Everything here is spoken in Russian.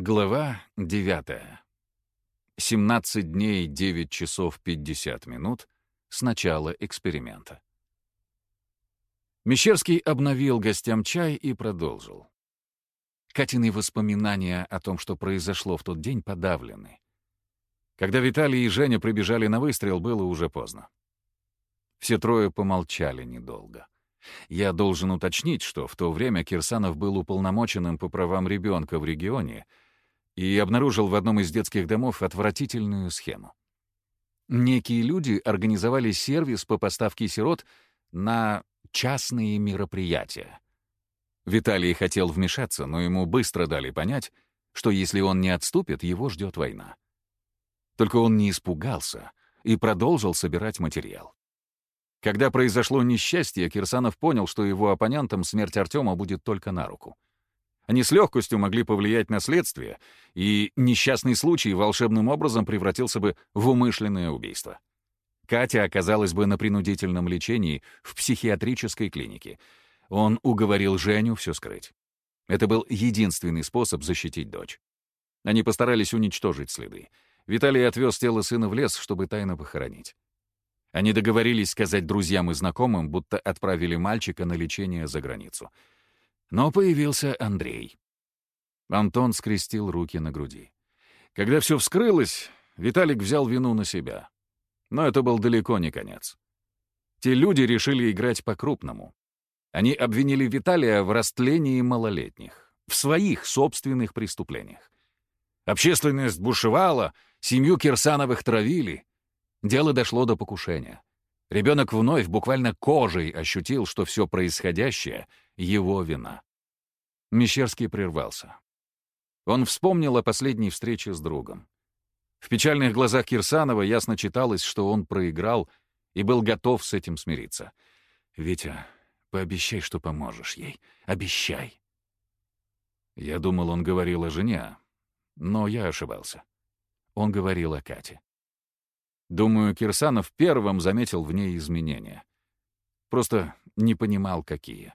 Глава 9. 17 дней 9 часов 50 минут с начала эксперимента. Мещерский обновил гостям чай и продолжил. Катины воспоминания о том, что произошло в тот день, подавлены. Когда Виталий и Женя прибежали на выстрел, было уже поздно. Все трое помолчали недолго. Я должен уточнить, что в то время Кирсанов был уполномоченным по правам ребенка в регионе — и обнаружил в одном из детских домов отвратительную схему. Некие люди организовали сервис по поставке сирот на частные мероприятия. Виталий хотел вмешаться, но ему быстро дали понять, что если он не отступит, его ждет война. Только он не испугался и продолжил собирать материал. Когда произошло несчастье, Кирсанов понял, что его оппонентам смерть Артема будет только на руку. Они с легкостью могли повлиять на следствие, и несчастный случай волшебным образом превратился бы в умышленное убийство. Катя оказалась бы на принудительном лечении в психиатрической клинике. Он уговорил Женю все скрыть. Это был единственный способ защитить дочь. Они постарались уничтожить следы. Виталий отвез тело сына в лес, чтобы тайно похоронить. Они договорились сказать друзьям и знакомым, будто отправили мальчика на лечение за границу — но появился Андрей. Антон скрестил руки на груди. Когда все вскрылось, Виталик взял вину на себя. Но это был далеко не конец. Те люди решили играть по-крупному. Они обвинили Виталия в растлении малолетних, в своих собственных преступлениях. Общественность бушевала, семью Кирсановых травили. Дело дошло до покушения. Ребенок вновь буквально кожей ощутил, что все происходящее — его вина. Мещерский прервался. Он вспомнил о последней встрече с другом. В печальных глазах Кирсанова ясно читалось, что он проиграл и был готов с этим смириться. «Витя, пообещай, что поможешь ей. Обещай!» Я думал, он говорил о жене, но я ошибался. Он говорил о Кате. Думаю, Кирсанов первым заметил в ней изменения. Просто не понимал, какие.